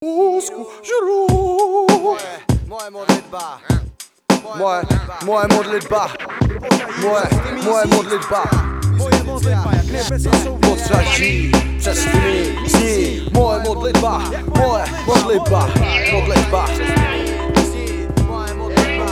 Úzku žru. Moje modlitba. Moje, moje modlitba. Moje, moje modlitba. Moje modlitba, jak nebesa jsou Potřaží přes tmy zní Moje modlitba, moje modlitba, modlitba Moje modlitba.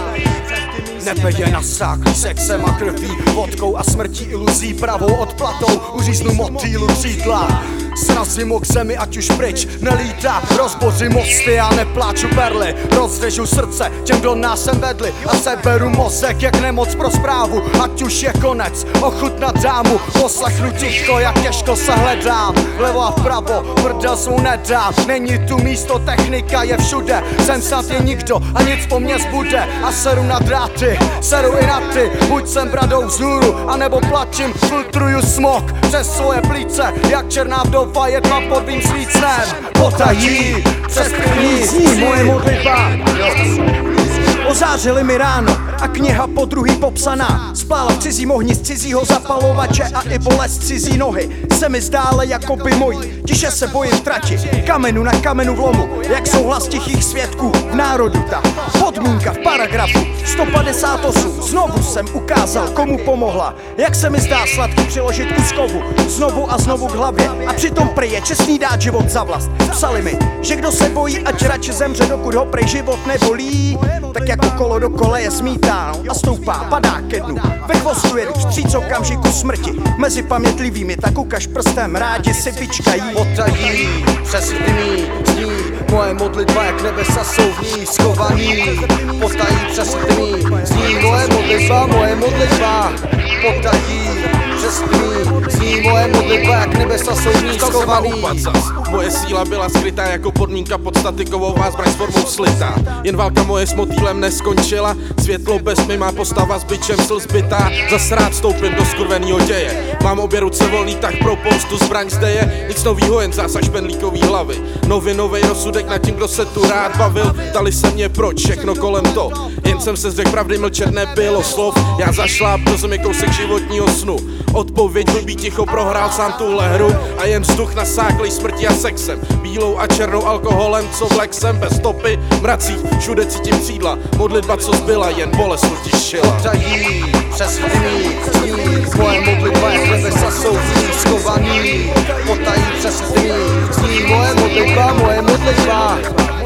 Nebe je nasáklý sexem a krví Vodkou a smrtí iluzí pravou odplatou Uříznu motýlu křídla Srazím k zemi, ať už pryč nelítá. Rozbořím mosty a nepláču perly. Rozřežu srdce těm, kdo nás sem vedli. A seberu mozek jak nemoc pro zprávu Ať už je konec, ochutnat dámu Poslechnu ticho, jak těžko se hledám Vlevo a vpravo, prdel svou nedám Není tu místo, technika je všude. Jsem snad je nikdo a nic po mně zbude. A seru na dráty, seru i na ty. Buď jsem bradou vzhůru, anebo platím Filtruju smog. Přes svoje plíce Jak černá vdova je tma pod mým svícnem Potají přes krví zní moje modlitba. Ozářili mi ráno a kniha po druhý popsaná. Spála v cizím ohni z cizího zapalovače a i bolest cizí nohy Se mi zdále jako by mojí, tiše se bojím trati Kamenu na kamenu v lomu, jak souhlas tichých svědků v národu ta Podmínka v paragrafu 158 Znovu jsem ukázal, komu pomohla. Jak se mi zdá sladký přiložit ku skovu. Znovu a znovu k hlavě. A přitom prý je čestný dát život za vlast. Psali mi, že kdo se bojí, ať radši zemře, dokud ho prej život nebolí. Tak jako kolo do koleje smítá a stoupá, padá ke dnu. Ve chvostu je vstříc okamžiku smrti. Mezi pamětlivými tak ukaž prstem, rádi si vyčkají. Potají přes dní zní Moje modlitba jak nebesa jsou v ní schovaný. Potají přes dní zní Moje modlitba, moje modlitba. Potají přes dní zní Moje modlitba jak nebesa jsou v ní Stal se schovaný houpat zas. Moje síla byla skrytá jako podmínka pod statikovou zbraň s formou slitá. Jen válka moje s motýlem neskončila, světlo bez mi má postava s byčem sl zbytá. Zas rád stoupím do skurvenýho děje. Mám obě ruce volný, tak pro pomstu zbraň zde je. Nic novýho, jen zásah špendlíkový hlavy. Nově novej rozsudek nad tím, kdo se tu rád bavil. Dali se mě proč, všechno kolem to. Jen jsem se zřekl pravdy, mlčet nebylo slov. Já zašláp do zemi kousek životního snu. Odpověď blbý ticho prohrál sám tuhle hru a jen vzduch nasáklý smrti a sexem. Bílou a černou alkoholem, co vlek jsem bez stopy, mracích, všude cítím křídla. Modlitba, co zbyla, jen bolest smrti šila. Potají přes Moje modlitba jak nebesa jsou schovaný Potají přes dní zní Moje modlitba, moje modlitba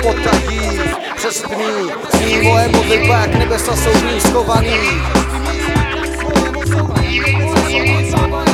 Potají přes dní zní Moje modlitba jak nebesa jsou v ní schovaný Moje modlitba.